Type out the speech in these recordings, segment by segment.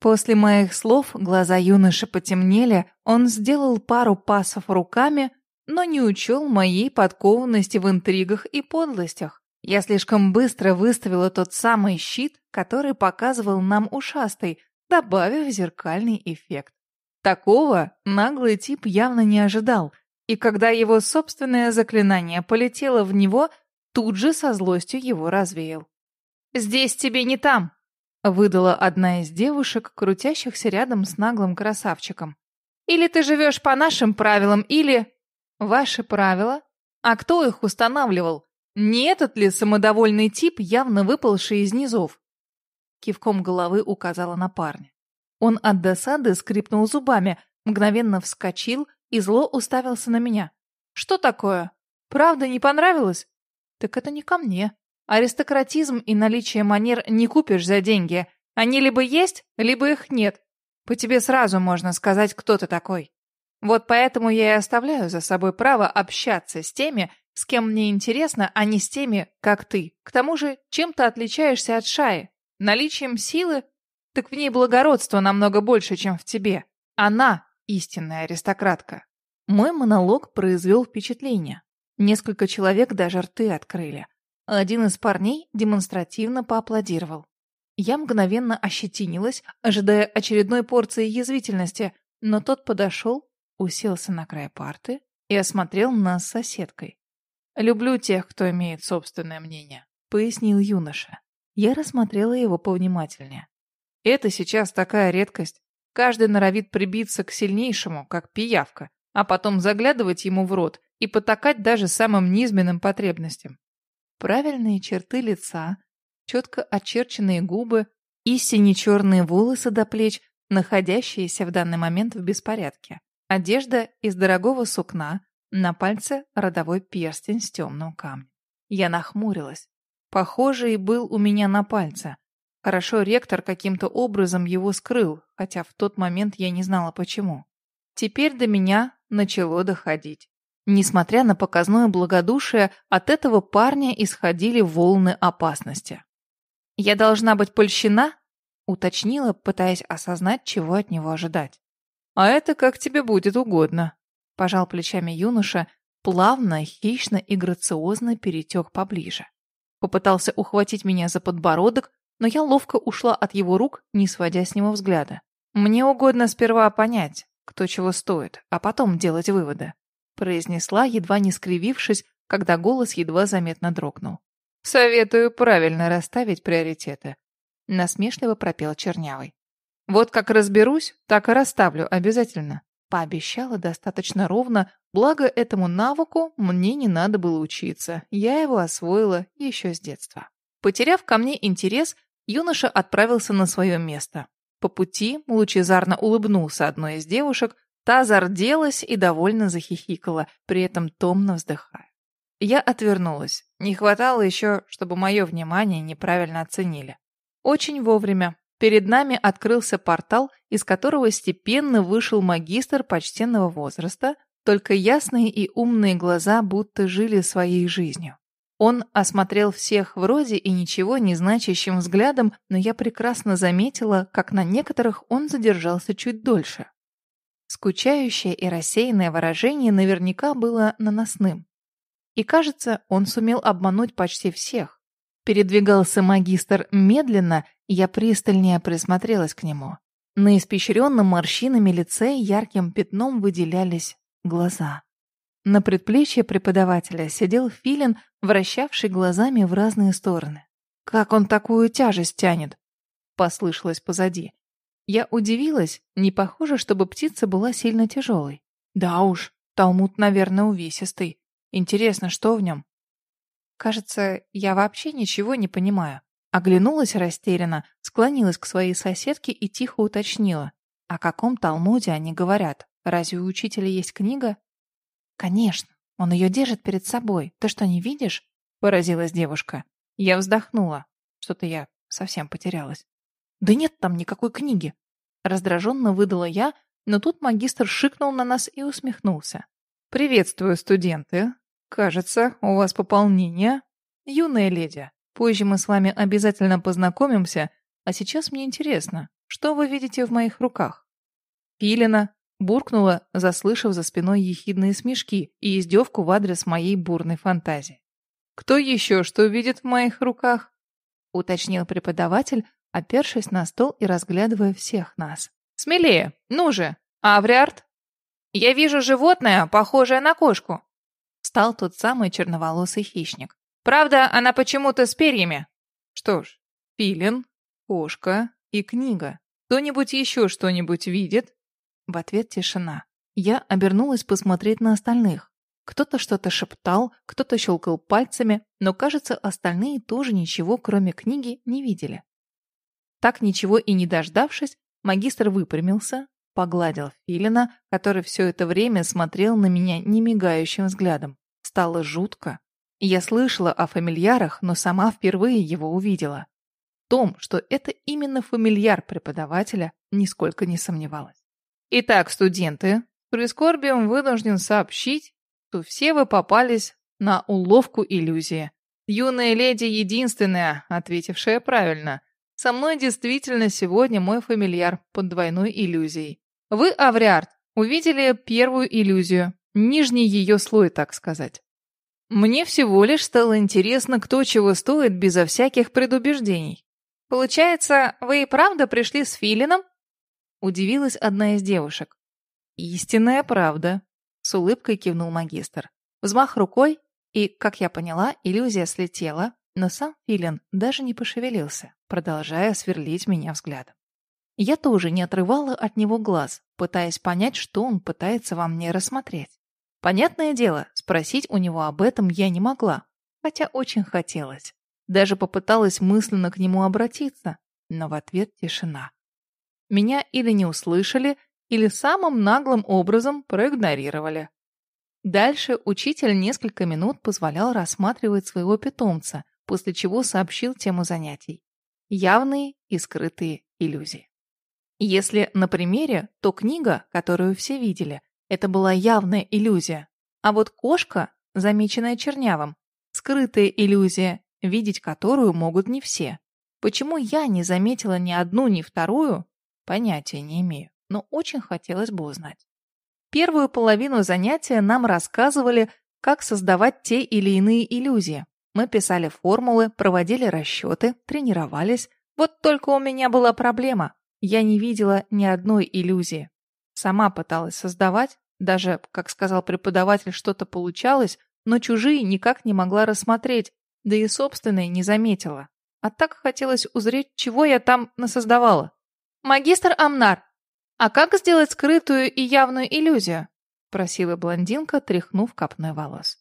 После моих слов глаза юноши потемнели, он сделал пару пасов руками, но не учел моей подкованности в интригах и подлостях. Я слишком быстро выставила тот самый щит, который показывал нам ушастый, добавив зеркальный эффект. Такого наглый тип явно не ожидал, и когда его собственное заклинание полетело в него, тут же со злостью его развеял. «Здесь тебе не там!» — выдала одна из девушек, крутящихся рядом с наглым красавчиком. «Или ты живешь по нашим правилам, или...» «Ваши правила? А кто их устанавливал? Не этот ли самодовольный тип, явно выпалший из низов?» Кивком головы указала на парня. Он от досады скрипнул зубами, мгновенно вскочил и зло уставился на меня. «Что такое? Правда не понравилось?» «Так это не ко мне. Аристократизм и наличие манер не купишь за деньги. Они либо есть, либо их нет. По тебе сразу можно сказать, кто ты такой. Вот поэтому я и оставляю за собой право общаться с теми, с кем мне интересно, а не с теми, как ты. К тому же, чем ты отличаешься от Шаи? Наличием силы так в ней благородство намного больше, чем в тебе. Она истинная аристократка. Мой монолог произвел впечатление. Несколько человек даже рты открыли. Один из парней демонстративно поаплодировал. Я мгновенно ощетинилась, ожидая очередной порции язвительности, но тот подошел, уселся на край парты и осмотрел нас с соседкой. «Люблю тех, кто имеет собственное мнение», — пояснил юноша. Я рассмотрела его повнимательнее. Это сейчас такая редкость. Каждый норовит прибиться к сильнейшему, как пиявка, а потом заглядывать ему в рот и потакать даже самым низменным потребностям. Правильные черты лица, четко очерченные губы и сине-черные волосы до плеч, находящиеся в данный момент в беспорядке. Одежда из дорогого сукна, на пальце родовой перстень с темным камнем. Я нахмурилась. Похожий был у меня на пальце, Хорошо, ректор каким-то образом его скрыл, хотя в тот момент я не знала почему. Теперь до меня начало доходить. Несмотря на показное благодушие, от этого парня исходили волны опасности. «Я должна быть польщена?» — уточнила, пытаясь осознать, чего от него ожидать. «А это как тебе будет угодно», — пожал плечами юноша, плавно, хищно и грациозно перетек поближе. Попытался ухватить меня за подбородок, но я ловко ушла от его рук, не сводя с него взгляда. «Мне угодно сперва понять, кто чего стоит, а потом делать выводы», произнесла, едва не скривившись, когда голос едва заметно дрогнул. «Советую правильно расставить приоритеты», насмешливо пропел Чернявый. «Вот как разберусь, так и расставлю обязательно», пообещала достаточно ровно, благо этому навыку мне не надо было учиться, я его освоила еще с детства. Потеряв ко мне интерес, юноша отправился на свое место. По пути лучезарно улыбнулся одной из девушек, та зарделась и довольно захихикала, при этом томно вздыхая. Я отвернулась. Не хватало еще, чтобы мое внимание неправильно оценили. Очень вовремя. Перед нами открылся портал, из которого степенно вышел магистр почтенного возраста, только ясные и умные глаза будто жили своей жизнью. Он осмотрел всех вроде и ничего не значащим взглядом, но я прекрасно заметила, как на некоторых он задержался чуть дольше. Скучающее и рассеянное выражение наверняка было наносным. И кажется, он сумел обмануть почти всех. Передвигался магистр медленно, я пристальнее присмотрелась к нему. На испещренном морщинами лице ярким пятном выделялись глаза. На предплечье преподавателя сидел филин, вращавший глазами в разные стороны. «Как он такую тяжесть тянет?» — послышалось позади. Я удивилась, не похоже, чтобы птица была сильно тяжелой. Да уж, талмуд, наверное, увесистый. Интересно, что в нем? Кажется, я вообще ничего не понимаю. Оглянулась растерянно, склонилась к своей соседке и тихо уточнила. О каком талмуде они говорят? Разве у учителя есть книга? «Конечно, он ее держит перед собой. Ты что, не видишь?» — поразилась девушка. Я вздохнула. Что-то я совсем потерялась. «Да нет там никакой книги!» Раздраженно выдала я, но тут магистр шикнул на нас и усмехнулся. «Приветствую, студенты. Кажется, у вас пополнение. Юная леди, позже мы с вами обязательно познакомимся, а сейчас мне интересно, что вы видите в моих руках?» Филина буркнула, заслышав за спиной ехидные смешки и издевку в адрес моей бурной фантазии. «Кто еще что видит в моих руках?» — уточнил преподаватель, опершись на стол и разглядывая всех нас. «Смелее! Ну же! Авриард!» «Я вижу животное, похожее на кошку!» Стал тот самый черноволосый хищник. «Правда, она почему-то с перьями!» «Что ж, филин, кошка и книга. Кто-нибудь еще что-нибудь видит?» В ответ тишина. Я обернулась посмотреть на остальных. Кто-то что-то шептал, кто-то щелкал пальцами, но, кажется, остальные тоже ничего, кроме книги, не видели. Так ничего и не дождавшись, магистр выпрямился, погладил Филина, который все это время смотрел на меня немигающим взглядом. Стало жутко. Я слышала о фамильярах, но сама впервые его увидела. В том, что это именно фамильяр преподавателя, нисколько не сомневалась. Итак, студенты, с прискорбием вынужден сообщить, что все вы попались на уловку иллюзии. Юная леди единственная, ответившая правильно. Со мной действительно сегодня мой фамильяр под двойной иллюзией. Вы, Авриард, увидели первую иллюзию, нижний ее слой, так сказать. Мне всего лишь стало интересно, кто чего стоит безо всяких предубеждений. Получается, вы и правда пришли с Филином? Удивилась одна из девушек. Истинная правда, с улыбкой кивнул магистр. Взмах рукой, и, как я поняла, иллюзия слетела, но сам Филин даже не пошевелился, продолжая сверлить меня взглядом. Я тоже не отрывала от него глаз, пытаясь понять, что он пытается во мне рассмотреть. Понятное дело, спросить у него об этом я не могла, хотя очень хотелось. Даже попыталась мысленно к нему обратиться, но в ответ тишина. Меня или не услышали, или самым наглым образом проигнорировали. Дальше учитель несколько минут позволял рассматривать своего питомца, после чего сообщил тему занятий. Явные и скрытые иллюзии. Если на примере, то книга, которую все видели, это была явная иллюзия. А вот кошка, замеченная чернявым, скрытая иллюзия, видеть которую могут не все. Почему я не заметила ни одну, ни вторую, понятия не имею, но очень хотелось бы узнать. Первую половину занятия нам рассказывали, как создавать те или иные иллюзии, мы писали формулы, проводили расчеты, тренировались. Вот только у меня была проблема. Я не видела ни одной иллюзии. Сама пыталась создавать, даже, как сказал преподаватель, что-то получалось, но чужие никак не могла рассмотреть, да и собственные не заметила. А так хотелось узреть, чего я там насоздавала. «Магистр Амнар, а как сделать скрытую и явную иллюзию?» — просила блондинка, тряхнув копной волос.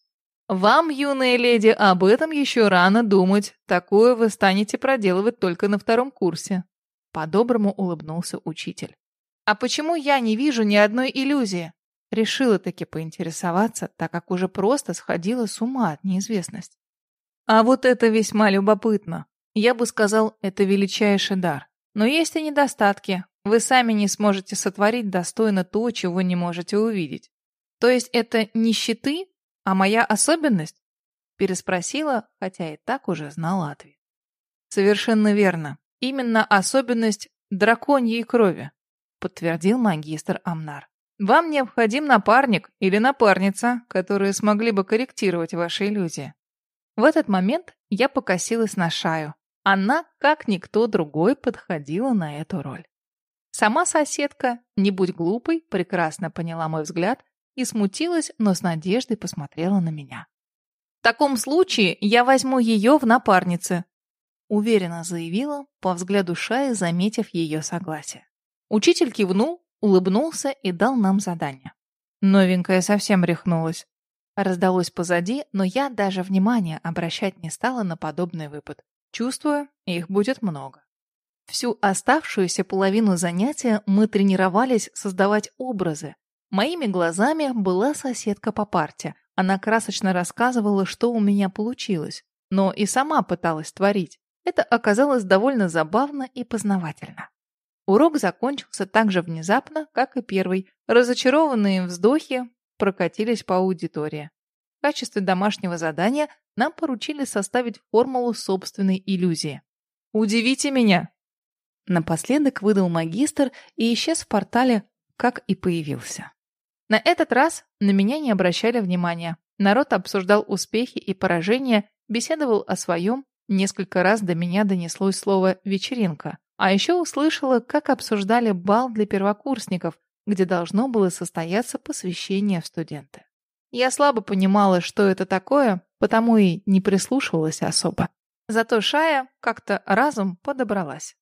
Вам, юная леди, об этом еще рано думать. Такое вы станете проделывать только на втором курсе. По-доброму улыбнулся учитель. А почему я не вижу ни одной иллюзии? Решила таки поинтересоваться, так как уже просто сходила с ума от неизвестности. А вот это весьма любопытно. Я бы сказал, это величайший дар. Но есть и недостатки. Вы сами не сможете сотворить достойно то, чего не можете увидеть. То есть это не щиты, «А моя особенность?» — переспросила, хотя и так уже знала ответ. «Совершенно верно. Именно особенность драконьей крови», — подтвердил магистр Амнар. «Вам необходим напарник или напарница, которые смогли бы корректировать ваши иллюзии». В этот момент я покосилась на Шаю. Она, как никто другой, подходила на эту роль. Сама соседка, не будь глупой, прекрасно поняла мой взгляд и смутилась, но с надеждой посмотрела на меня. «В таком случае я возьму ее в напарницы», уверенно заявила, по взгляду Шаи, заметив ее согласие. Учитель кивнул, улыбнулся и дал нам задание. Новенькая совсем рехнулась. Раздалось позади, но я даже внимания обращать не стала на подобный выпад. Чувствую, их будет много. Всю оставшуюся половину занятия мы тренировались создавать образы, Моими глазами была соседка по парте. Она красочно рассказывала, что у меня получилось, но и сама пыталась творить. Это оказалось довольно забавно и познавательно. Урок закончился так же внезапно, как и первый. Разочарованные вздохи прокатились по аудитории. В качестве домашнего задания нам поручили составить формулу собственной иллюзии. «Удивите меня!» Напоследок выдал магистр и исчез в портале, как и появился. На этот раз на меня не обращали внимания. Народ обсуждал успехи и поражения, беседовал о своем. Несколько раз до меня донеслось слово «вечеринка». А еще услышала, как обсуждали бал для первокурсников, где должно было состояться посвящение в студенты. Я слабо понимала, что это такое, потому и не прислушивалась особо. Зато Шая как-то разум подобралась.